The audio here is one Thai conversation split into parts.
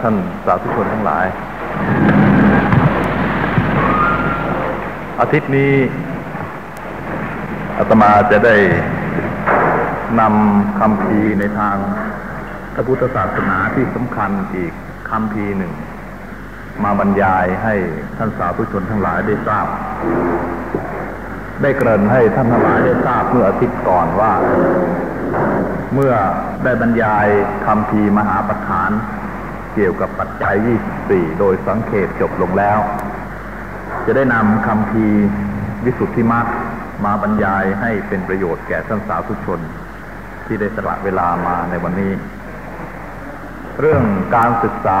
ท่านสาธุชนทั้งหลาย อาทิตย์นี้อาตมาจะได้นำคำพีในทางพระพุทธศาสนาที่สำคัญอีกคำพีหนึ่ง มาบรรยายให้ท่านสาธุชนทั้งหลายได้ทราบ ได้เกริ่นให้ท่านทั้งหลายได้ทราบเมื่ออาทิตย์ก่อนว่า เมื่อได้บรรยายคำพีมหาประธาน กี่ยวกับปัจจัย 24 โดยสังเขตจบลงแล้ว จะได้นำคำพีวิสุทธิมรรคมาบรรยายให้เป็นประโยชน์แก่ท่านสาธุชน ที่ได้สละเวลามาในวันนี้ เรื่องการศึกษา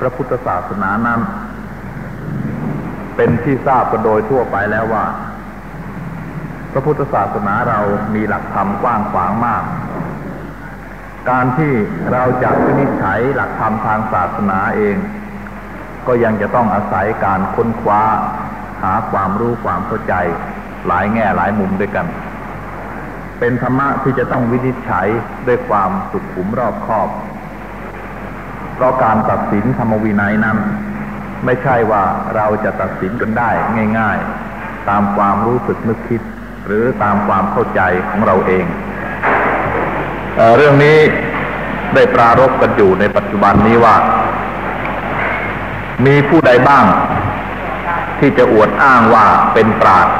พระพุทธศาสนานั้น เป็นที่ทราบกันโดยทั่วไปแล้วว่า พระพุทธศาสนาเรามีหลักธรรมกว้างขวางมาก การที่เราจะวินิจฉัยหลักธรรมทางศาสนาเอง ก็ยังจะต้องอาศัยการค้นคว้า หาความรู้ความเข้าใจ หลายแง่หลายมุมด้วยกัน เป็นธรรมะที่จะต้องวินิจฉัยด้วยความสุขุมรอบคอบเพราะการตัดสินธรรมวินัยนั้น ไม่ใช่ว่าเราจะตัดสินกันได้ง่าย ๆ ตามความรู้สึกนึกคิด หรือตามความเข้าใจของเราเอง เรื่องนี้ได้ปรารบกันอยู่ในปัจจุบันนี้ว่า มีผู้ใดบ้าง ที่จะอวดอ้างว่าเป็นปราชญ์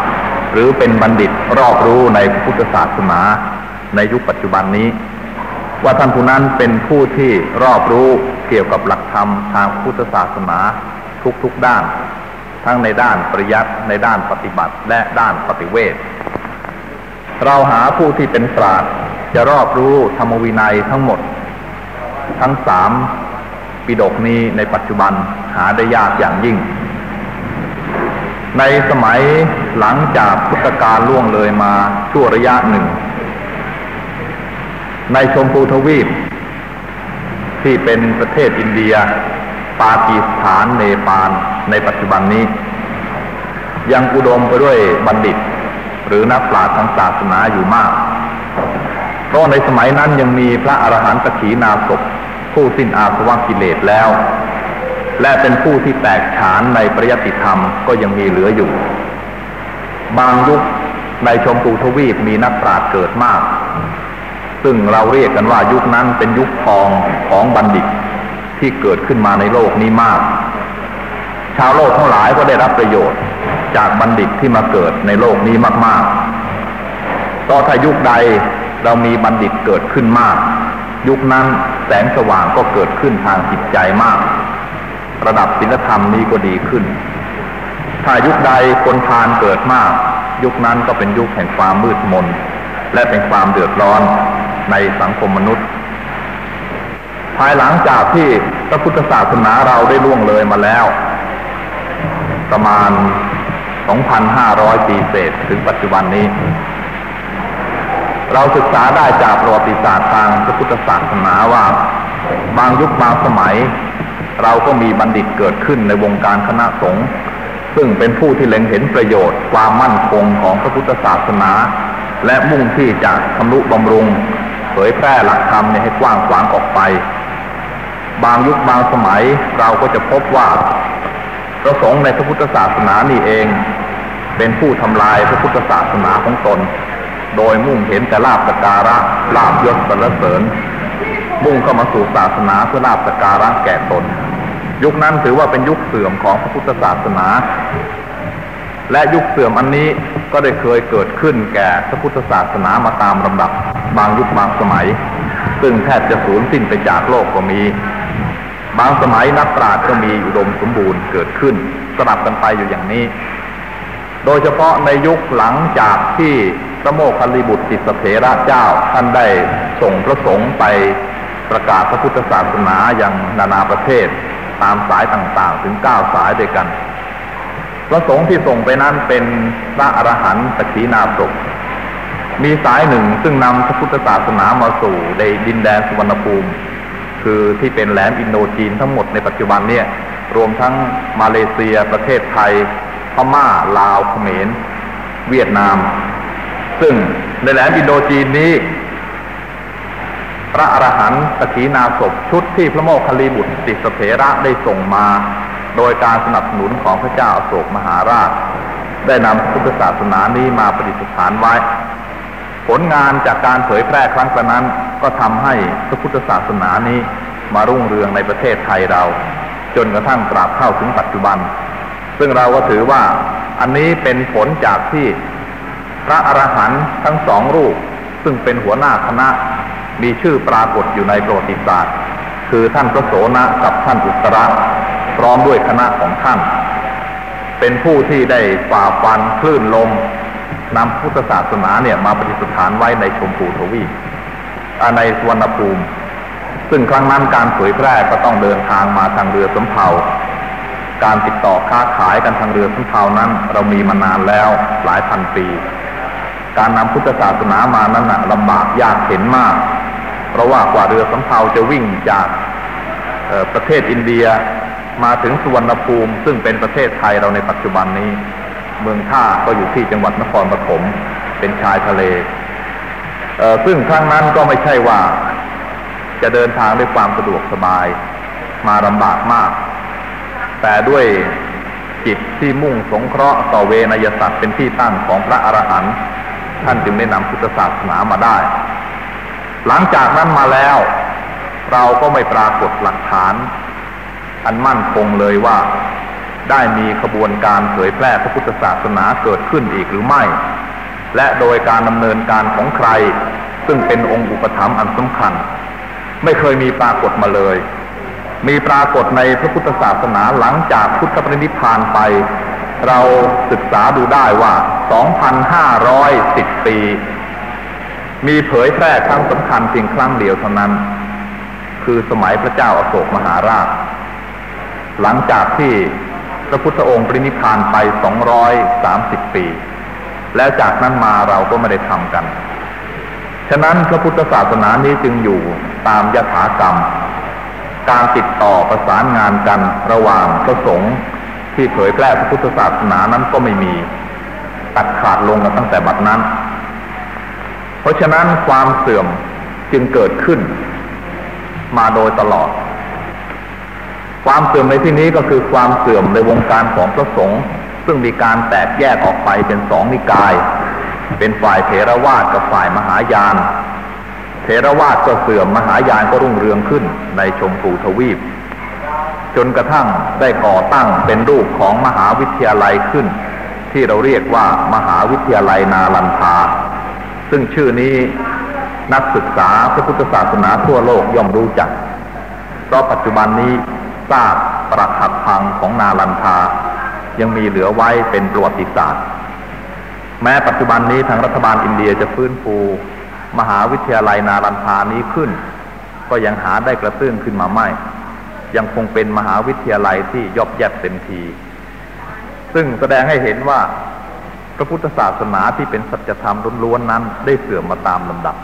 หรือเป็นบัณฑิตรอบรู้ในพุทธศาสนาในยุคปัจจุบันนี้ ว่าท่านผู้นั้นเป็นผู้ที่รอบรู้เกี่ยวกับหลักธรรมทางพุทธศาสนาทุกๆด้าน ทั้งในด้านปริยัติในด้านปฏิบัติและด้านปฏิเวทเราหาผู้ที่เป็นปราชญ์ จะรอบรู้ธรรมวินัยทั้งหมด ทั้งสามปิดกนี้ในปัจจุบันหาได้ยากอย่างยิ่ง ในสมัยหลังจากพุทธกาลล่วงเลยมาชั่วระยะหนึ่ง ในชมพูทวีป ที่เป็นประเทศอินเดีย ปากีสถานเนปาลในปัจจุบันนี้ ยังอุดมไปด้วยบัณฑิต หรือนักปราชญ์ทางศาสนาอยู่มาก ราะในสมัยนั้นยังมีพระอรหันตขีนาศพผู้สิ้นอาสวะกิเลสแล้ว และเป็นผู้ที่แตกฉานในปริยติธรรมก็ยังมีเหลืออยู่ บางยุคในชมพูทวีปมีนักปราชญ์เกิดมาก ซึ่งเราเรียกกันว่ายุคนั้นเป็นยุคทองของบัณฑิตที่เกิดขึ้นมาในโลกนี้มาก ชาวโลกทั้งหลายก็ได้รับประโยชน์จากบัณฑิตที่มาเกิดในโลกนี้มากๆต่อถ้ายุคใด เรามีบัณฑิตเกิดขึ้นมาก ยุคนั้นแสงสว่างก็เกิดขึ้นทางจิตใจมาก ระดับศีลธรรมนี้ก็ดีขึ้น ถ้ายุคใดคนพาลเกิดมาก ยุคนั้นก็เป็นยุคแห่งความมืดมน และเป็นความเดือดร้อนในสังคมมนุษย์ ภายหลังจากที่พระพุทธศาสนาเราได้ล่วงเลยมาแล้ว ประมาณ 2,500 ปีเศษถึงปัจจุบันนี้ เราศึกษาได้จากประวัติศาสตร์ทางพระพุทธศาสนาว่า บางยุคบางสมัย เราก็มีบัณฑิตเกิดขึ้นในวงการคณะสงฆ์ซึ่งเป็นผู้ที่เล็งเห็นประโยชน์ความมั่นคงของพระพุทธศาสนา และมุ่งที่จะทำนุบำรุง เผยแพร่หลักธรรมให้กว้างขวางออกไป บางยุคบางสมัยเราก็จะพบว่าพระสงฆ์ในพระพุทธศาสนานี่เอง เป็นผู้ทำลายพระพุทธศาสนาของตน โดยมุ่งเห็นแต่ลาบสการะลาบยศสรรเสริญ มุ่งเข้ามาสู่ศาสนาเพื่อลาบสการะแก่ตน ยุคนั้นถือว่าเป็นยุคเสื่อมของพระพุทธศาสนา และยุคเสื่อมอันนี้ก็ได้เคยเกิดขึ้นแก่พระพุทธศาสนามาตามลำดับ บางยุคบางสมัย ซึ่งแทบจะสูญสิ้นไปจากโลกก็มี บางสมัยนักปราชญ์ก็มีอุดมสมบูรณ์เกิดขึ้นสลับกันไปอยู่อย่างนี้ โดยเฉพาะในยุคหลังจากที่พระโมคคัลลิบุตรติสเถระเจ้า ท่านได้ส่งพระสงฆ์ไปประกาศพระพุทธศาสนาอย่างนานาประเทศ ตามสายต่างๆ ถึงเก้าสายด้วยกัน พระสงฆ์ที่ส่งไปนั้นเป็นพระอรหันตขีนาศพมีสายหนึ่งซึ่งนำพระพุทธศาสนามาสู่ในดินแดนสุวรรณภูมิ คือที่เป็นแหลมอินโดจีนทั้งหมดในปัจจุบันเนี่ยรวมทั้งมาเลเซียประเทศไทย พม่าลาวเขมร เวียดนาม ซึ่งในแหลมอินโดจีนนี้ พระอรหันต์สกีนาศพชุดที่พระโมคคัลลีบุตรติสเถระได้ส่งมา โดยการสนับสนุนของพระเจ้าอโศกมหาราช ได้นำพุทธศาสนานี้มาประดิษฐานไว้ ผลงานจากการเผยแพร่ครั้งนั้นก็ทำให้พระพุทธศาสนานี้มารุ่งเรืองในประเทศไทยเรา จนกระทั่งกราบเข้าถึงปัจจุบัน ซึ่งเราก็ถือว่าอันนี้เป็นผลจากที่พระอรหันต์ทั้งสองรูป ซึ่งเป็นหัวหน้าคณะมีชื่อปรากฏอยู่ในประวัติศาสตร์ คือท่านพระโสนะกับท่านอุตระพร้อมด้วยคณะของท่าน เป็นผู้ที่ได้ฝ่าฟันคลื่นลมนำพุทธศาสนาเนี่ยมาปฏิสถานไว้ในชมพูทวีปในสวรรณภูมิ ซึ่งครั้งนั้นการเผยแพร่ก็ต้องเดินทางมาทางเรือสำเภา การติดต่อค้าขายกันทางเรือสำเภานั้น เรามีมานานแล้วหลายพันปี การนำพุทธศาสนามานั้นลำบากยากเข็นมาก เพราะว่ากว่าเรือสำเภาจะวิ่งจากประเทศอินเดียมาถึงสุวรรณภูมิ ซึ่งเป็นประเทศไทยเราในปัจจุบันนี้ เมืองท่าก็อยู่ที่จังหวัดนครปฐมเป็นชายทะเล ซึ่งครั้งนั้นก็ไม่ใช่ว่าจะเดินทางด้วยความสะดวกสบาย มาลำบากมาก แต่ด้วยจิตที่มุ่งสงเคราะห์ต่อเวนยสัตว์เป็นที่ตั้งของพระอรหันต์ท่านจึงได้นำพุทธศาสนามาได้ หลังจากนั้นมาแล้ว เราก็ไม่ปรากฏหลักฐาน อันมั่นคงเลยว่า ได้มีขบวนการเผยแพร่พระพุทธศาสนาเกิดขึ้นอีกหรือไม่ และโดยการดำเนินการของใคร ซึ่งเป็นองค์อุปถัมภ์อันสำคัญ ไม่เคยมีปรากฏมาเลย มีปรากฏในพระพุทธศาสนาหลังจากพุทธปรินิพานไป เราศึกษาดูได้ว่า 2,510 ปี มีเผยแพร่ครั้งสำคัญเพียงครั้งเดียวเท่านั้น คือสมัยพระเจ้าอาโศกมหาราช หลังจากที่พระพุทธองค์ปรินิพานไปสองร้อยสามสิบปี แล้วจากนั้นมาเราก็ไม่ได้ทำกัน ฉะนั้นพระพุทธศาสนานี้จึงอยู่ตามยถากรรม การติดต่อประสานงานกันระหว่างพระสงฆ์ที่เผยแพร่พระพุทธศาสนานั้นก็ไม่มีตัดขาดลงกันตั้งแต่บัดนั้น เพราะฉะนั้นความเสื่อมจึงเกิดขึ้น มาโดยตลอด ความเสื่อมในที่นี้ก็คือความเสื่อมในวงการของพระสงฆ์ซึ่งมีการแตกแยกออกไปเป็นสองนิกาย เป็นฝ่ายเถรวาทกับฝ่ายมหายาน เถรวาทก็เสื่อมมหายานก็รุ่งเรืองขึ้นในชมพูทวีป จนกระทั่งได้ก่อตั้งเป็นรูปของมหาวิทยาลัยขึ้น ที่เราเรียกว่ามหาวิทยาลัยนาลันทา ซึ่งชื่อนี้นักศึกษาพระพุทธศาสนาทั่วโลกย่อมรู้จัก เพราะปัจจุบันนี้ซากปรักหักพังของนาลันทา ยังมีเหลือไว้เป็นประวัติศาสตร์ แม้ปัจจุบันนี้ทางรัฐบาลอินเดียจะฟื้นฟู มหาวิทยาลัยนาลันทานี้ขึ้น ก็ยังหาได้กระตื้นขึ้นมาไม่ ยังคงเป็นมหาวิทยาลัยที่ยอบแยบเต็มที ซึ่งแสดงให้เห็นว่าพระพุทธศาสนาที่เป็นสัจธรรมล้วนๆนั้นได้เสื่อมมาตามลำดับ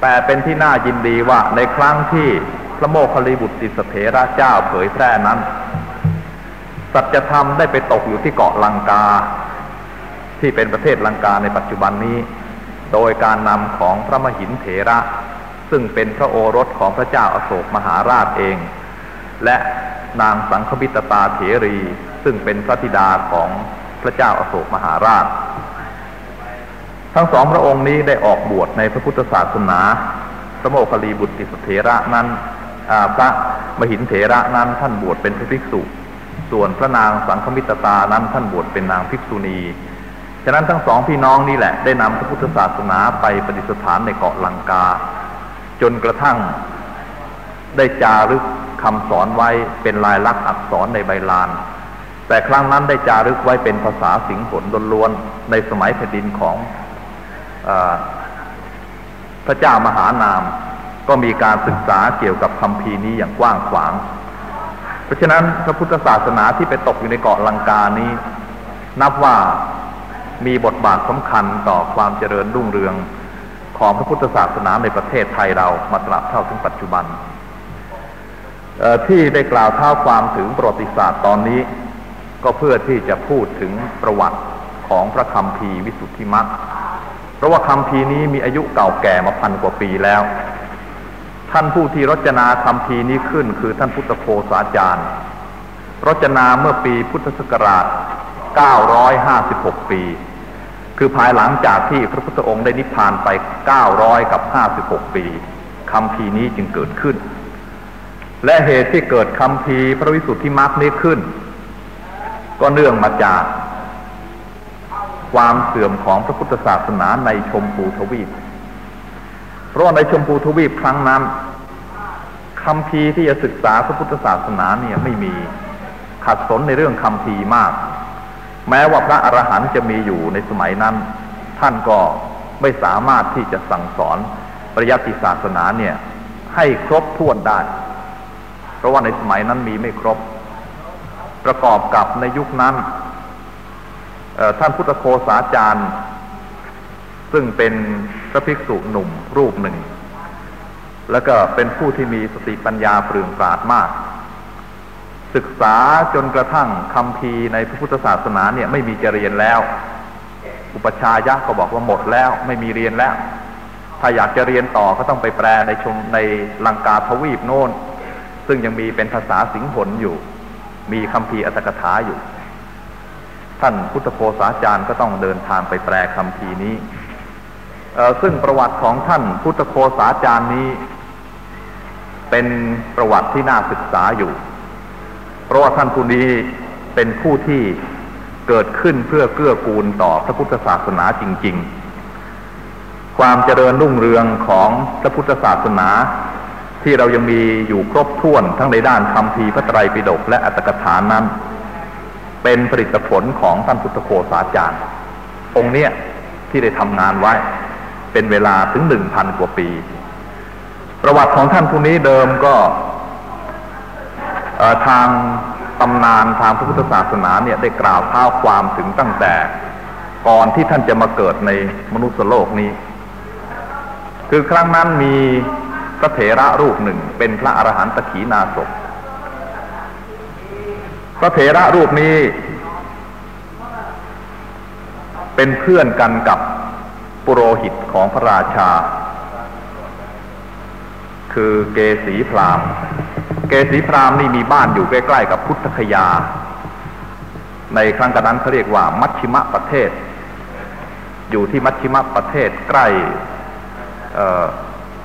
แต่เป็นที่น่ายินดีว่าในครั้งที่พระโมคคัลลีบุตรติสเถระเจ้าเผยแพร่นั้น สัจธรรมได้ไปตกอยู่ที่เกาะลังกา ที่เป็นประเทศลังกาในปัจจุบันนี้ โดยการนำของพระมหินเถระ ซึ่งเป็นพระโอรสของพระเจ้าอาโศกมหาราชเอง และนางสังคบิตตาเถรี ซึ่งเป็นพระธิดาของพระเจ้าอาโศกมหาราช ทั้งสองพระองค์นี้ได้ออกบวชในพระพุทธศาสนา พระโมคคัลลีบุตรติสเถระนั้นพระมหินเถระนั้นท่านบวชเป็นพระภิกษุ ส่วนพระนางสังฆมิตตานั้นท่านบวชเป็นนางภิกษุณี ฉะนั้นทั้งสองพี่น้องนี่แหละได้นำพระพุทธศาสนาไปปฏิสถานในเกาะลังกา จนกระทั่งได้จารึกคำสอนไว้เป็นลายลักษณ์อักษรในใบลาน แต่ครั้งนั้นได้จารึกไว้เป็นภาษาสิงห์ผลล้วนในสมัยแผ่นดินของอพระเจ้ามหานาม ก็มีการศึกษาเกี่ยวกับคำพีนี้อย่างกว้างขวาง เพราะฉะนั้นพระพุทธศาสนาที่ไปตกอยู่ในเกาะลังกานี้ นับว่า มีบทบาทสำคัญต่อความเจริญรุ่งเรืองของพระพุทธศาสนาในประเทศไทยเรามาตราบเท่าถึงปัจจุบัน ที่ได้กล่าวเท่าความถึงประวัติศาสตร์ตอนนี้ ก็เพื่อที่จะพูดถึงประวัติของพระคำพีวิสุทธิมรรคเพราะว่าคำพีนี้มีอายุเก่าแก่มาพันกว่าปีแล้ว ท่านผู้ที่รจนาคำพีนี้ขึ้นคือท่านพุทธโคสาจารย์ รจนาเมื่อปีพุทธศักราช 956 ปี คือภายหลังจากที่พระพุทธองค์ได้นิพพานไป 900 กับ 56 ปีคำพีนี้จึงเกิดขึ้น และเหตุที่เกิดคำพีพระวิสุทธิมรรคนี้ขึ้น ก็เนื่องมาจาก ความเสื่อมของพระพุทธศาสนาในชมพูทวีป เพราะในชมพูทวีปครั้งนั้นคำพีที่จะศึกษาพระพุทธศาสนาเนี่ยไม่มีขัดสนในเรื่องคำพีมาก แม้ว่าพระอรหันต์จะมีอยู่ในสมัยนั้น ท่านก็ไม่สามารถที่จะสั่งสอนปริยัติศาสนาเนี่ยให้ครบถ้วนได้ เพราะว่าในสมัยนั้นมีไม่ครบ ประกอบกับในยุคนั้นท่านพุทธโคสาจารย์ ซึ่งเป็นพระภิกษุหนุ่มรูปหนึ่ง แล้วก็เป็นผู้ที่มีสติปัญญาเปลืองปราดมาก ศึกษาจนกระทั่งคำพีในพระพุทธศาสนาเนี่ยไม่มีจะเรียนแล้ว อุปชายะก็บอกว่าหมดแล้วไม่มีเรียนแล้ว ถ้าอยากจะเรียนต่อก็ต้องไปแปลในชมในลังกาทวีปโน้นซึ่งยังมีเป็นภาษาสิงหนอยู่ มีคำพีอัตถกถาอยู่ ท่านพุทธโคสาจารย์ก็ต้องเดินทางไปแปลคำพีนี้ซึ่งประวัติของท่านพุทธโคสาจารย์นี้ เป็นประวัติที่น่าศึกษาอยู่ เพราะว่าท่านผู้นี้เป็นผู้ที่เกิดขึ้นเพื่อเกื้อกูลต่อพระพุทธศาสนาจริง ๆ ความเจริญรุ่งเรืองของพระพุทธศาสนา ที่เรายังมีอยู่ครบถ้วนทั้งในด้านคำพีพระไตรปิฎกและอัตถกถานั้น เป็นผลิตผลของท่านพุทธโคสาจารย์ องค์เนี้ยที่ได้ทำงานไว้ เป็นเวลาถึงหนึ่งพันกว่าปี ประวัติของท่านผู้นี้เดิมก็ ทางตำนานทางพระพุทธศาสนาเนี่ยได้กล่าวเท้าความถึงตั้งแต่ก่อนที่ท่านจะมาเกิดในมนุษยโลกนี้ คือครั้งนั้นมีพระเถระรูปหนึ่งเป็นพระอรหันตขีนาศพระเถระรูปนี้ เป็นเพื่อนกันกับปุโรหิตของพระราชา คือเกสีพราม เกสีพราหมณ์นี่มีบ้านอยู่ใกล้ๆกับพุทธคยา ในครั้งกนั้นเขาเรียกว่า มัชชิมะประเทศ อยู่ที่มัชชิมะประเทศใกล้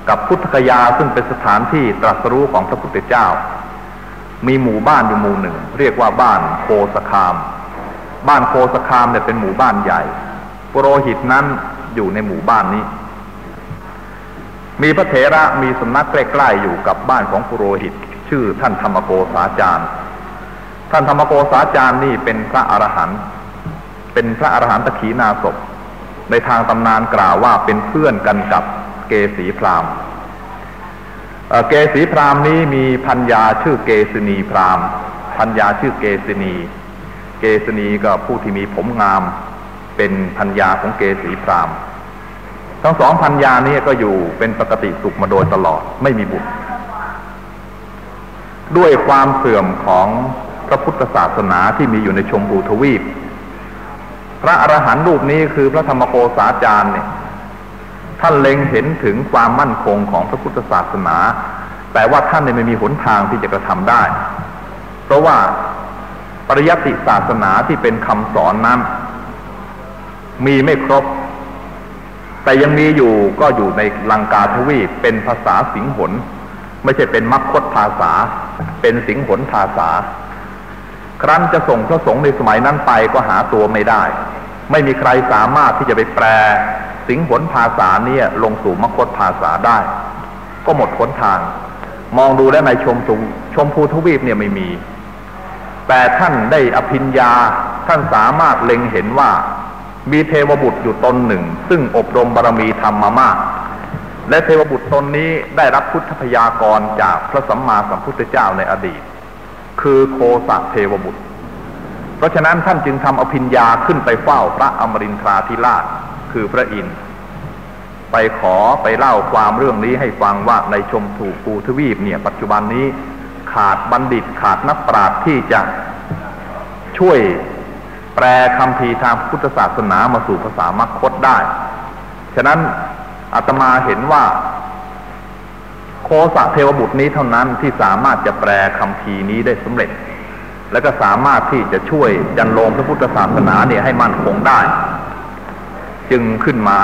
กับพุทธคยาซึ่งเป็นสถานที่ตรัสรู้ของพระพุทธเจ้า มีหมู่บ้านอยู่หมู่หนึ่ง เรียกว่าบ้านโคสคาม บ้านโคสคามเนี่ยเป็นหมู่บ้านใหญ่ปุโรหิตนั้นอยู่ในหมู่บ้านนี้ มีพระเถระมีสำนักใกล้ๆอยู่กับบ้านของปุโรหิต ชื่อท่านธรรมโกษาจารย์ ท่านธรรมโกษาจารย์นี่เป็นพระอรหันต์เป็นพระอรหันตขีนาศพในทางตำนานกล่าวว่าเป็นเพื่อนกันกับเกสีพรามเกสีพรามนี้มีพัญญาชื่อเกษณีพรามพัญญาชื่อเกษณี เกษณีก็ผู้ที่มีผมงาม เป็นพัญญาของเกสีพรามทั้งสองพัญญานี้ก็อยู่เป็นปกติสุขมาโดยตลอดไม่มีบุตร ด้วยความเสื่อมของพระพุทธศาสนาที่มีอยู่ในชมพูทวีป พระอรหันต์รูปนี้คือพระธรรมโกษาจารย์เนี่ยท่านเล็งเห็นถึงความมั่นคงของพระพุทธศาสนา แต่ว่าท่านไม่มีหนทางที่จะกระทำได้ เพราะว่าปริยัติศาสนาที่เป็นคำสอนนั้น มีไม่ครบ แต่ยังมีอยู่ก็อยู่ในลังกาทวีปเป็นภาษาสิงหน ไม่ใช่เป็นมัคคตภาษา เป็นสิงหนภาษา ครั้นจะส่งพระสงฆ์ในสมัยนั้นไปก็หาตัวไม่ได้ ไม่มีใครสามารถที่จะไปแปล สิงหนภาษาเนี่ยลงสู่มคตภาษาได้ ก็หมดหนทาง มองดูแล้วในชมสูชมพูทวีปเนี่ยไม่มี แต่ท่านได้อภิญญาท่านสามารถเล็งเห็นว่า มีเทวบุตรอยู่ตนหนึ่ง ซึ่งอบรมบารมีธรรมมามาก และเทวบุตรตนนี้ได้รับพุทธพยากรจากพระสัมมาสัมพุทธเจ้าในอดีต คือโคสัเทวบุตร เพราะฉะนั้นท่านจึงทำอภิญญาขึ้นไปเฝ้าพระอมรินทราธิราชคือพระอินทร์ไปขอไปเล่าความเรื่องนี้ให้ฟังว่าในชมถูกปูทวีปเนี่ย ปัจจุบันนี้ขาดบัณฑิตขาดนักปราชญ์ที่จะช่วยแปลคำพีทางพุทธศาสนามาสู่ภาษามคตได้ ฉะนั้น อาตมาเห็นว่า โคสะเทวบุตรนี้เท่านั้นที่สามารถจะแปลคำพีนี้ได้สำเร็จ และก็สามารถที่จะช่วยจันโลมพระพุทธศาสนาเนี่ยให้มั่นคงได้ จึงขึ้นมา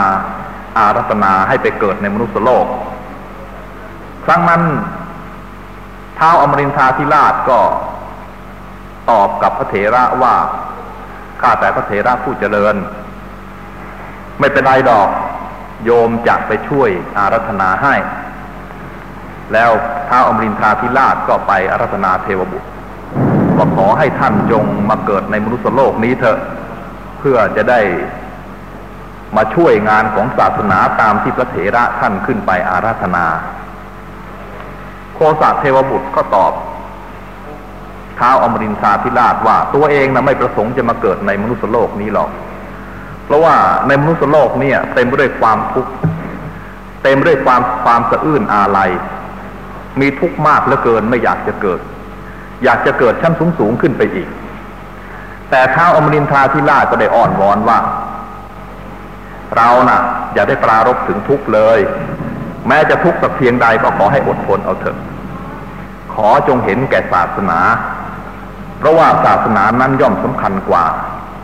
อารัตนาให้ไปเกิดในมนุษยโลก ครั้งนั้นท้าวอมรินทาธิราชก็ตอบกับพระเถระว่าข้าแต่พระเถระผู้เจริญ ไม่เป็นไรดอก โยมจะไปช่วยอารัธนาให้ แล้วท้าวอมรินทราธิราชก็ไปอารัธนาเทวบุตรว่าขอให้ท่านจงมาเกิดในมนุษยโลกนี้เถอะ เพื่อจะได้มาช่วยงานของศาสนาตามที่พระเถระท่านขึ้นไปอาราธนา โคสะเทวบุตรก็ตอบท้าวอมรินทราธิราชว่าตัวเองนะไม่ประสงค์จะมาเกิดในมนุษยโลกนี้หรอก เพราะว่าในมนุษย์โลกเนี่ยเต็มไปด้วยความทุกข์เต็มไปด้วยความความสะอื้นอาลัย มีทุกข์มากเหลือเกินไม่อยากจะเกิด อยากจะเกิดชั้นสูงสูงขึ้นไปอีก แต่ท้าวอมรินทราธิราชก็ได้อ่อนวอนว่า เรานะ่ะ อย่าได้ปรารบถึงทุกข์เลย แม้จะทุกข์สักเพียงใดก็ขอให้อดทนเอาเถอะขอจงเห็นแก่ศาสนา เพราะว่าศาสนานั้นย่อมสำคัญกว่า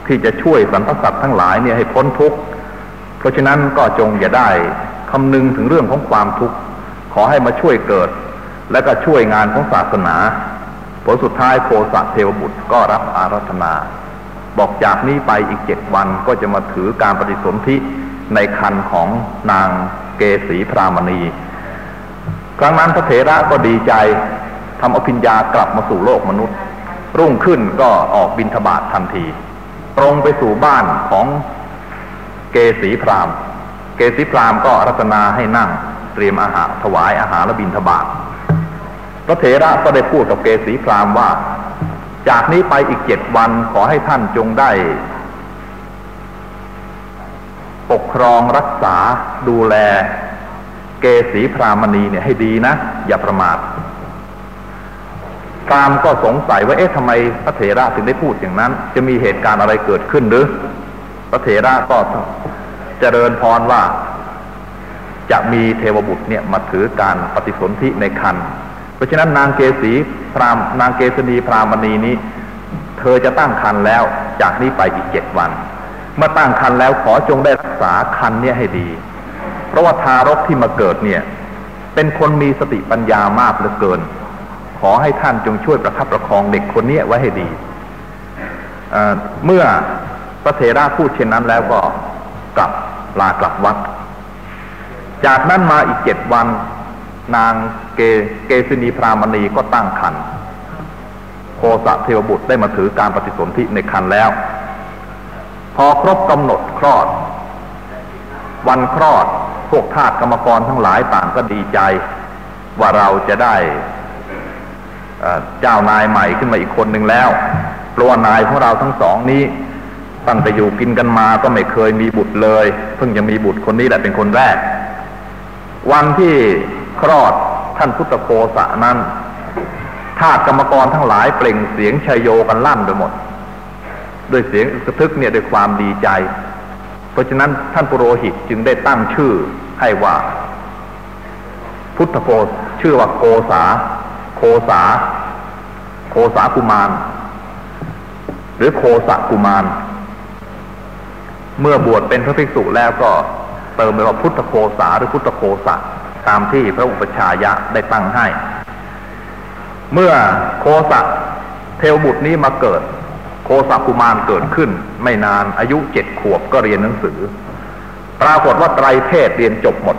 ที่จะช่วยสรรพสัตว์ทั้งหลายเนี่ยให้พ้นทุกข์ เพราะฉะนั้นก็จงอย่าได้คำนึงถึงเรื่องของความทุกข์ ขอให้มาช่วยเกิด และก็ช่วยงานของศาสนา ผลสุดท้ายโคสะเทวบุตรก็รับอารัธนา บอกจากนี้ไปอีกเจ็ดวันก็จะมาถือการปฏิสนธิในคันของนางเกษีพรามณี ครั้งนั้นพระเถระก็ดีใจทำอภิญญากลับมาสู่โลกมนุษย์ รุ่งขึ้นก็ออกบินทบาททันที ตรงไปสู่บ้านของเกษีพราม เกษีพรามก็รัตนาให้นั่งเตรียมอาหารถวายอาหารและบินทบาทพระเถระก็ได้พูดกับเกษีพรามว่า จากนี้ไปอีกเจ็ดวันขอให้ท่านจงได้ ปกครองรักษาดูแล เกษีพรามณีเนี่ยให้ดีนะ อย่าประมาท พรามก็สงสัยว่าเอ๊ะทำไมพระเถระถึงได้พูดอย่างนั้น จะมีเหตุการณ์อะไรเกิดขึ้นหรือ พระเถระก็เจริญพรว่า จะมีเทวบุตรเนี่ยมาถือการปฏิสนธิในคันเพราะฉะนั้นนางเกษีพรามนางเกษณีพรามณีนี้ เธอจะตั้งคันแล้วจากนี้ไปอีกเจ็ดวัน เมื่อตั้งคันแล้วขอจงได้รักษาคันเนี่ยให้ดี เพราะว่าทารกที่มาเกิดเนี่ย เป็นคนมีสติปัญญามากเหลือเกิน อให้ท่านจงช่วยประคับประคองเด็กคนนี้ไว้ให้ดี เมื่อพระเถระพูดเช่นนั้นแล้วก็กลับลากลับวัด จากนั้นมาอีกเจ็ดวันนางเกเกษินีพรามณีก็ตั้งคันโคสะเทวบุตรได้มาถือการปฏิสนธิในคันแล้ว พอครบกำหนดคลอด วันคลอดพวกทาสกรรมกรทั้งหลายต่างก็ดีใจ ว่าเราจะได้ เจ้านายใหม่ขึ้นมาอีกคนหนึ่งแล้วเพราะว่านายของเราทั้งสองนี้ตั้งแต่อยู่กินกันมาก็ไม่เคยมีบุตรเลย เพิ่งจะมีบุตรคนนี้แหละเป็นคนแรก วันที่คลอดท่านพุทธโคสะนั้นทาสกรรมกรทั้งหลายเปล่งเสียงชยโยกันลั่นไปหมดด้วยเสียงสะทึกเนี่ยด้วยความดีใจ เพราะฉะนั้นท่านปุโรหิตจึงได้ตั้งชื่อให้ว่า พุทธโคชื่อว่าโกษา สา โคสากุมาร หรือโคสะกุมาร เมื่อบวชเป็นพระภิกษุแล้วก็เติมไปว่าพุทธโคสาหรือพุทธโคสะตามที่พระอุปชายะได้ตั้งให้ เมื่อโคสะเทวบุตรนี้มาเกิด โคสะกุมารเกิดขึ้น ไม่นานอายุเจ็ดขวบก็เรียนหนังสือ ปรากฏว่าไตรเพศเรียนจบหมด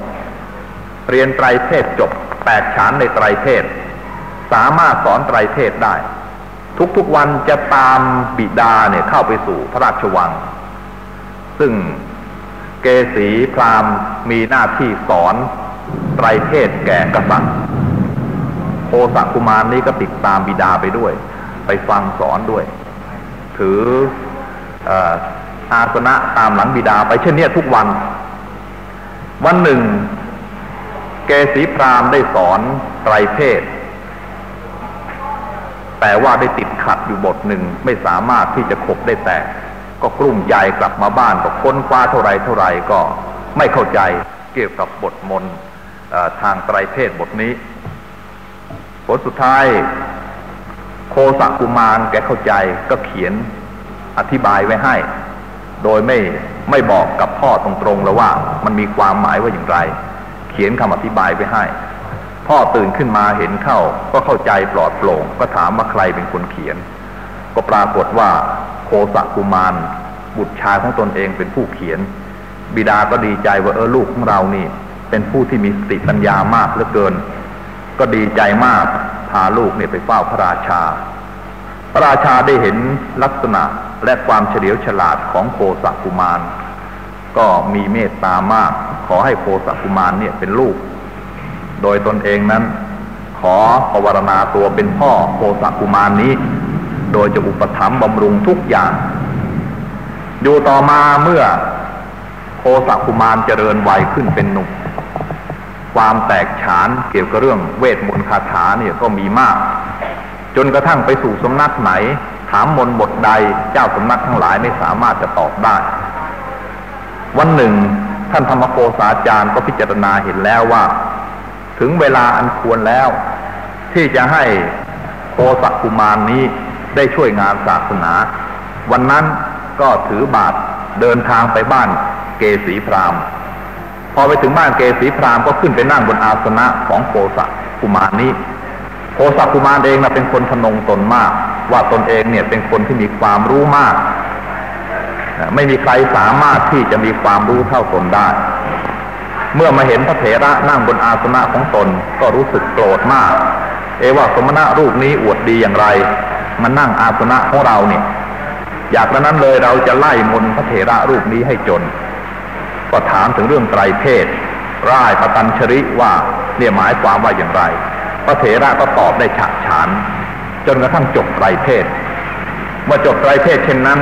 เรียนไตรเพศจบแปดฉานในไตรเพศ สามารถสอนไตรเพศได้ ทุกๆวันจะตามบิดาเนี่ยเข้าไปสู่พระราชวัง ซึ่งเกษีพราหมณ์มีหน้าที่สอนไตรเพศแก่กษัตริย์โคสักุมารนี้ก็ติดตามบิดาไปด้วย ไปฟังสอนด้วย ถืออาสนะตามหลังบิดาไปเช่นนี้ทุกวัน วันหนึ่ง เกษีพราหมณ์ได้สอนไตรเพศ แต่ว่าได้ติดขัดอยู่บทหนึ่งไม่สามารถที่จะขบได้แตกก็กลุ้มใจกลับมาบ้านก็ค้นคว้าเท่าไรเท่าไรก็ไม่เข้าใจเกี่ยวกับบทมนทางไตรเพศบทนี้ ผลสุดท้าย โคสักุมารแกเข้าใจก็เขียนอธิบายไว้ให้ โดยไม่ไม่บอกกับพ่อตรงๆแล้วว่ามันมีความหมายว่าอย่างไร เขียนคำอธิบายไว้ให้ พ่อตื่นขึ้นมาเห็นเข้า ก็เข้าใจปลอดโปร่ง ก็ถามว่าใครเป็นคนเขียน ก็ปรากฏว่าโคสกุมาร บุตรชายของตนเองเป็นผู้เขียน บิดาก็ดีใจว่าเออลูกของเรานี่ เป็นผู้ที่มีสติปัญญามากเหลือเกิน ก็ดีใจมากพาลูกเนี่ยไปเฝ้าพระราชา พระราชาได้เห็นลักษณะและความเฉลียวฉลาดของโคสกุมาร ก็มีเมตตามาก ขอให้โคสกุมารเนี่ยเป็นลูก โดยตนเองนั้น ขอปวารณาตัวเป็นพ่อโคสกุมารนี้ โดยจะอุปถัมภ์บำรุงทุกอย่าง อยู่ต่อมาเมื่อโคสกุมารเจริญวัยขึ้นเป็นหนุ่มความแตกฉานเกี่ยวกับเรื่องเวทมนต์คาถาเนี่ยก็มีมาก จนกระทั่งไปสู่สำนักไหน ถามมนบทใดเจ้าสำนักทั้งหลายไม่สามารถจะตอบได้ วันหนึ่ง ท่านธรรมโกษาจารย์ก็พิจารณาเห็นแล้วว่า ถึงเวลาอันควรแล้ว ที่จะให้โคสักกุมารนนี้ได้ช่วยงานศาสนา วันนั้นก็ถือบาทเดินทางไปบ้านเกษีพรามพอไปถึงบ้านเกษีพรามก็ขึ้นไปนั่งบนอาสนะของโคสักกุมารนี้โคสักกุมารเองนะเป็นคนทนงตนมาก ว่าตนเองเนี่ยเป็นคนที่มีความรู้มาก ไม่มีใครสามารถที่จะมีความรู้เท่าตนได้ เมื่อมาเห็นพระเถระนั่งบนอาสนะของตนก็รู้สึกโกรธมาก เอว่าสมณะรูปนี้อวดดีอย่างไร มันนั่งอาสนะของเราเนี่ย อยากนั้นเลยเราจะไล่มนพระเถระรูปนี้ให้จน ก็ถามถึงเรื่องไตรเพศร่ายปตัญชริว่าเนี่ยหมายความว่าอย่างไร พระเถระก็ตอบได้ฉะฉาน จนกระทั่งจบไตรเพศเมื่อจบไตรเพศเช่นนั้น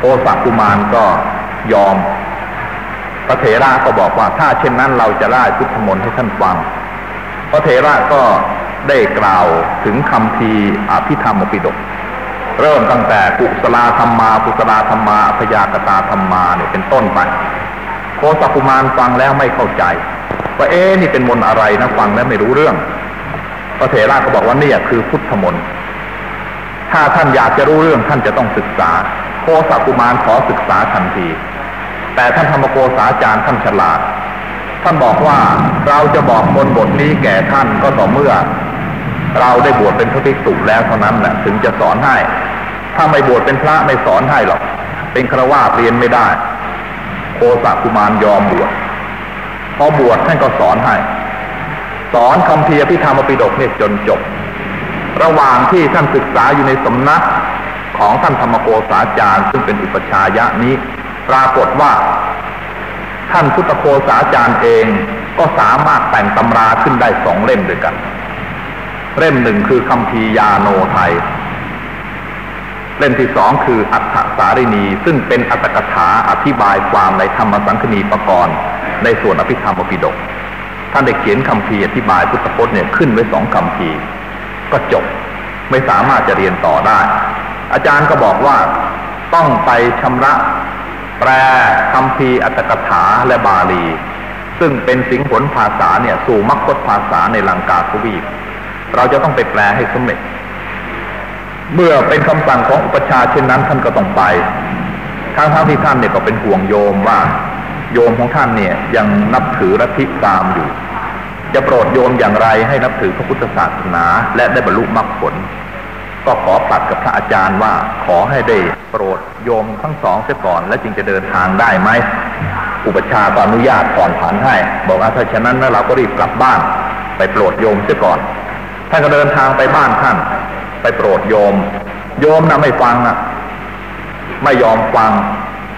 โอสักุมารก็ยอม พระเถระก็บอกว่าถ้าเช่นนั้นเราจะไล่พุทธมนต์ให้ท่านฟัง พระเถระก็ได้กล่าวถึงคำพีอภิธรรมปิฎกเริ่มตั้งแต่กุศลธรรมากุศลธรรมาพยากตาธรรมาเนี่ยเป็นต้นไปโคสักุมารฟังแล้วไม่เข้าใจว่าเอ๊นี่เป็นมนอะไรนะฟังแล้วไม่รู้เรื่อง พระเถระก็บอกว่านี่คือพุทธมนต์ถ้าท่านอยากจะรู้เรื่องท่านจะต้องศึกษา โคสักุมารขอศึกษาทันที แต่ท่านธรรมโกษาจารย์ท่านฉลาด ท่านบอกว่าเราจะบอกมนบทนี้แก่ท่านก็ต่อเมื่อ เราได้บวชเป็นพระภิกษุแล้วเท่านั้นแหละถึงจะสอนให้ ถ้าไม่บวชเป็นพระไม่สอนให้หรอก เป็นครวาเรียนไม่ได้ โคสักุมารยอมบวชพอบวชท่านก็สอนให้ สอนคำเพียพิธรรมปิฎกเนี่ยจนจบ ระหว่างที่ท่านศึกษาอยู่ในสำนักของท่านธรรมโกษาจารย์ซึ่งเป็นอุปชายะนี้ ปรากฏว่า ท่านพุทธโคสาจารย์เองก็สามารถแต่งตำราขึ้นได้สองเล่มด้วยกัน เล่มหนึ่งคือคำพียาโนไทย เล่มที่สองคืออัฏฐสารินีซึ่งเป็นอัตถกถาอธิบายความในธรรมสังคณีปกรณ์ในส่วนอภิธรรมปิฎกท่านได้เขียนคำพีอธิบายพุทธพจน์เนี่ยขึ้นไว้สองคำพีก็จบไม่สามารถจะเรียนต่อได้ อาจารย์ก็บอกว่าต้องไปชำระ แปลคำพีอัตถกถาและบาลี ซึ่งเป็นสิงผลภาษาเนี่ยสู่มรรคภาษาในลังกาทวีปเราจะต้องไปแปลให้สมเร็จ เมื่อเป็นคำสั่งของอุปชาเช่นนั้นท่านก็ต้องไปทั้งทั้งที่ท่านเนี่ยก็เป็นห่วงโยมว่า โยมของท่านเนี่ยยังนับถือรัทิตามอยู่ จะโปรดโยมอย่างไรให้นับถือพระพุทธศาสนา และได้บรรลุมรรคผล ก็ขอปัดกับพระอาจารย์ว่าขอให้ได้โปรดโยมทั้งสองเสียก่อน และจึงจะเดินทางได้ไหม อุปชาก็อนุญาตก่อนผ่านให้ บอกว่าถ้าฉะนั้นเราก็รีบกลับบ้าน ไปโปรดโยมเสียก่อนท่านก็เดินทางไปบ้านท่าน ไปโปรดโยม โยมนะไม่ฟังนะไม่ยอมฟัง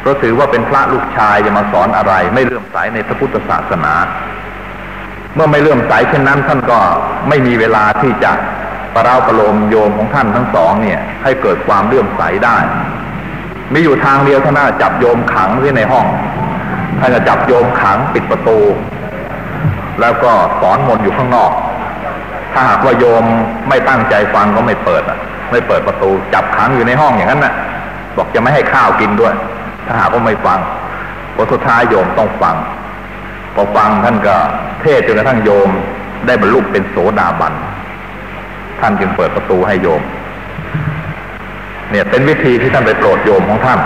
เพราะถือว่าเป็นพระลูกชายจะมาสอนอะไร ไม่เลื่อมใสในพระพุทธศาสนา เมื่อไม่เลื่อมใสเช่นนั้นท่านก็ไม่มีเวลาที่จะ ประราประโลมโยมของท่านทั้งสองเนี่ย ให้เกิดความเลื่อมใสได้ มีอยู่ทางเดียวเท่านั้นจับโยมขังไว้ในห้องท่านจะจับโยมขังปิดประตู แล้วก็สอนมนอยู่ข้างนอก ถ้าหากว่าโยมไม่ตั้งใจฟังก็ไม่เปิดอะ ไม่เปิดประตู จับขังอยู่ในห้องอย่างนั้นน่ะ บอกจะไม่ให้ข้าวกินด้วย ถ้าหากว่าไม่ฟังพพอสุดท้ายโยมต้องฟัง พอฟังท่านก็เทศจนกระทั่งโยมได้บรรลุเป็นโสดาบัน ท่านจึงเปิดประตูให้โยม เนี่ยเป็นวิธีที่ท่านไปโปรดโยมของท่าน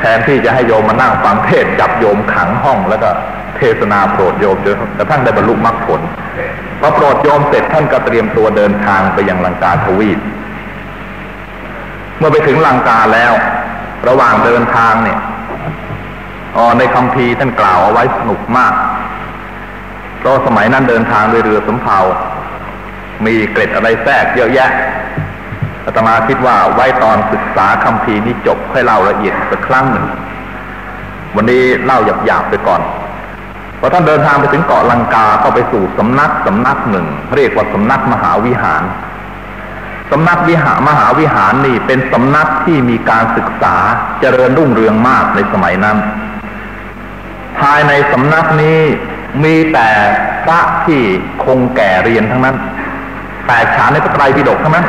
แทนที่จะให้โยมมานั่งฟังเทศจับโยมขังห้องแล้วก็เทศนาโปรดโยมจนกระทั่งได้บรรลุมรรคผลพอโปรดโยมเสร็จท่านก็เตรียมตัวเดินทางไปยังลังกาทวีปเมื่อไปถึงลังกาแล้ว ระหว่างเดินทางเนี่ยออในคำพีท่านกล่าวเอาไว้สนุกมากเพราะสมัยนั้นเดินทางด้วยเรือสำเภา มีเกร็ดอะไรแทรกเยอะแยะอาตมาคิดว่าไว้ตอนศึกษาคำพีนี้จบค่อยเล่าละเอียดสักครั้งหนึ่ง วันนี้เล่าหยาบๆไปก่อนพอท่านเดินทางไปถึงเกาะลังกาก็ไปสู่สำนักสำนักหนึ่ง เรียกว่าสำนักมหาวิหารสำนักวิหารมหาวิหารนี่เป็นสำนักที่มีการศึกษาเจริญรุ่งเรืองมากในสมัยนั้น ภายในสำนักนี้มีแต่พระที่คงแก่เรียนทั้งนั้น แตกฉานในพระไตรปิฎกทั้งนั้น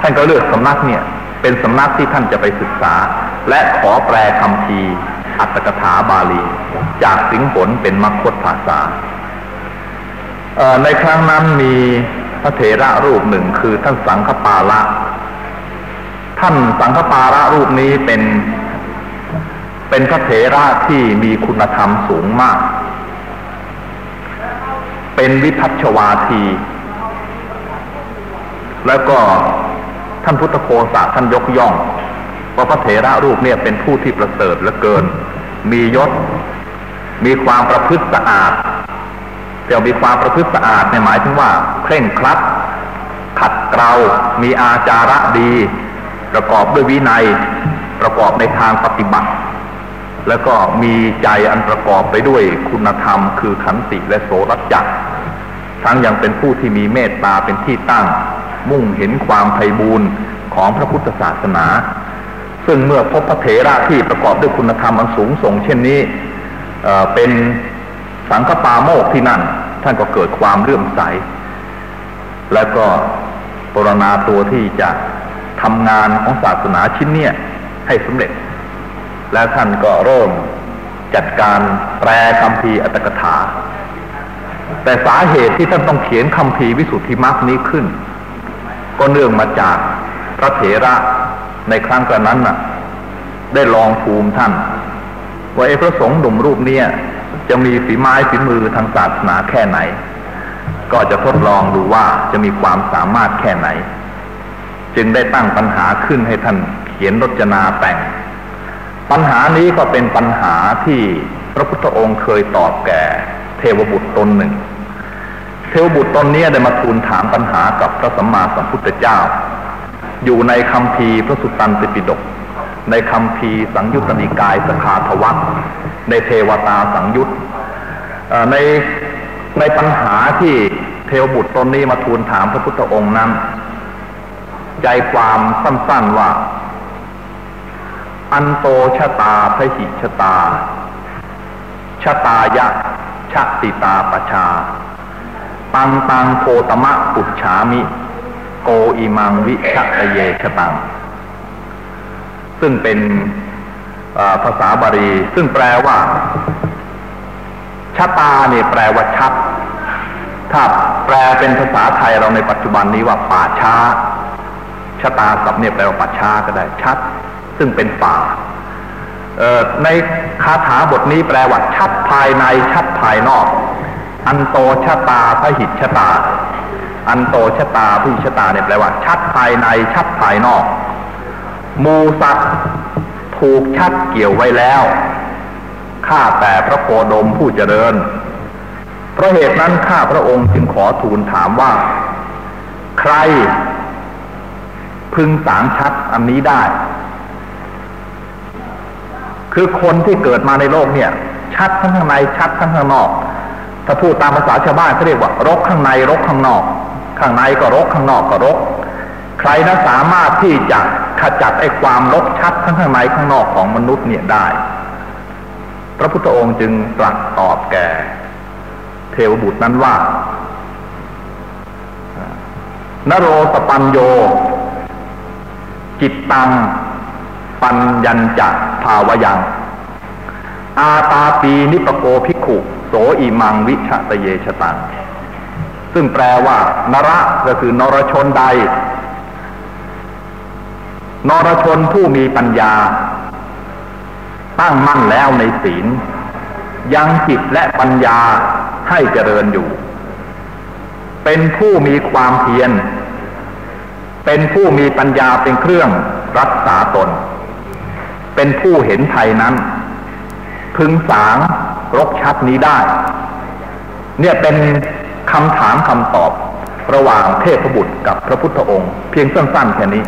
ท่านก็เลือกสำนักเนี่ย เป็นสำนักที่ท่านจะไปศึกษา และขอแปลคำพีอัตถกถาบาลี จากสิงหนเป็นมคตภาษา ในครั้งนั้นมีพระเถระรูปหนึ่งคือท่านสังฆปาละ ท่านสังฆปาละรูปนี้เป็น เป็นพระเถระที่มีคุณธรรมสูงมาก เป็นวิทัชวาที แล้วก็ท่านพุทธโคสาท่านยกย่องว่าพระเถระรูปเนี่ยเป็นผู้ที่ประเสริฐเหลือเกิน มียศ มีความประพฤติสะอาดแต่มีความประพฤติสะอาดในหมายถึงว่าเคร่งครัด ขัดเกลา มีอาจาระดี ประกอบด้วยวินัย ประกอบในทางปฏิบัติ แล้วก็มีใจอันประกอบไปด้วยคุณธรรม คือขันติและโสรจักทั้งยังเป็นผู้ที่มีเมตตาเป็นที่ตั้ง มุ่งเห็นความไพ่บูรณ์ของพระพุทธศาสนา ซึ่งเมื่อพบพระเถระที่ประกอบด้วยคุณธรรมอันสูงส่งเช่นนี้เเป็นสังฆปาโมกที่นั่น ท่านก็เกิดความเลื่อมใส แล้วก็ปรณาตัวที่จะทำงานของศาสนาชิ้นเนี้ยให้สำเร็จ แล้วท่านก็เริ่มจัดการแปลคำพีอัตถกถา แต่สาเหตุที่ท่านต้องเขียนคำพีวิสุทธิมรรคนี้ขึ้น ก็เนื่องมาจากพระเถระในครั้งกระนั้นน่ะ ได้ลองภูมิท่าน ว่าไอ้พระสงฆ์หนุ่มรูปเนี้ยจะมีฝีไม้ฝีมือทางศาสนาแค่ไหน ก็จะทดลองดูว่าจะมีความสามารถแค่ไหน จึงได้ตั้งปัญหาขึ้นให้ท่านเขียนรจนาแต่ง ปัญหานี้ก็เป็นปัญหาที่พระพุทธองค์เคยตอบแก่ เทวบุตรตนหนึ่ง ทวบุตรตนนี้ได้มาทูลถามปัญหากับพระสัมมาสัมพุทธเจ้า อยู่ในคำพีพระสุตตันติปิฎกในคำพีสังยุตติกายสขาทวัตในเทวตาสังยุตในในปัญหาที่เทวบุตรตนนี้มาทูลถามพระพุทธองค์นั้น ใจความสั้นๆว่า อันโตชะตาพหิชะตาชะตายะชะติตาปชา ตังตังโคตมะปุจฉามิ โกอิมังวิชะตเยชะตัง ซึ่งเป็นภาษาบาลีซึ่งแปลว่าชะตาเนี่ยแปลว่าชัด ถ้าแปลเป็นภาษาไทยเราในปัจจุบันนี้ว่าป่าช้าชะตากับเนี่ยแปลว่าป่าช้าก็ได้ชัด ซึ่งเป็นป่าในคาถาบทนี้แปลว่าชัดภายในชัดภายนอก อันโตชะตาพระหิตชะตา อันโตชะตาพระหิชะตาเนี่ยแปลว่า ชัดภายในชัดภายนอกมูสัตถูกชัดเกี่ยวไว้แล้วข้าแต่พระโคดมผู้เจริญ เพราะเหตุนั้นข้าพระองค์จึงขอทูลถามว่า ใคร พึงสางชัดอันนี้ได้ คือคนที่เกิดมาในโลกเนี่ย ชัดทั้งข้างในชัดทั้งข้างนอก ถ้าพูดตามภาษาชาวบ้านเขาเรียกว่ารกข้างในรกข้างนอก ข้างในก็รกข้างนอกก็รก ใครนะสามารถที่จะขจัดไอ้ความลบชัดทั้งข้างในข้างนอกของมนุษย์เนี่ยได้ พระพุทธองค์จึงตรัสตอบแก่ เทวบุตรนั้นว่านโรสปัญโย จิตตัง ปัญญัญจะภาวยัง อาตาปีนิปโกภิกขุ โสอิมังวิชตเยชตัง ซึ่งแปลว่านระก็คือนรชนใด นรชนผู้มีปัญญา ตั้งมั่นแล้วในศีล ยังจิตและปัญญาให้เจริญอยู่ เป็นผู้มีความเพียร เป็นผู้มีปัญญาเป็นเครื่องรักษาตน เป็นผู้เห็นไทยนั้นพึงสาง รกชัดนี้ได้ เนี่ยเป็นคำถามคำตอบระหว่างเทพบุตรกับพระพุทธองค์ เพียงสั้นๆแค่นี้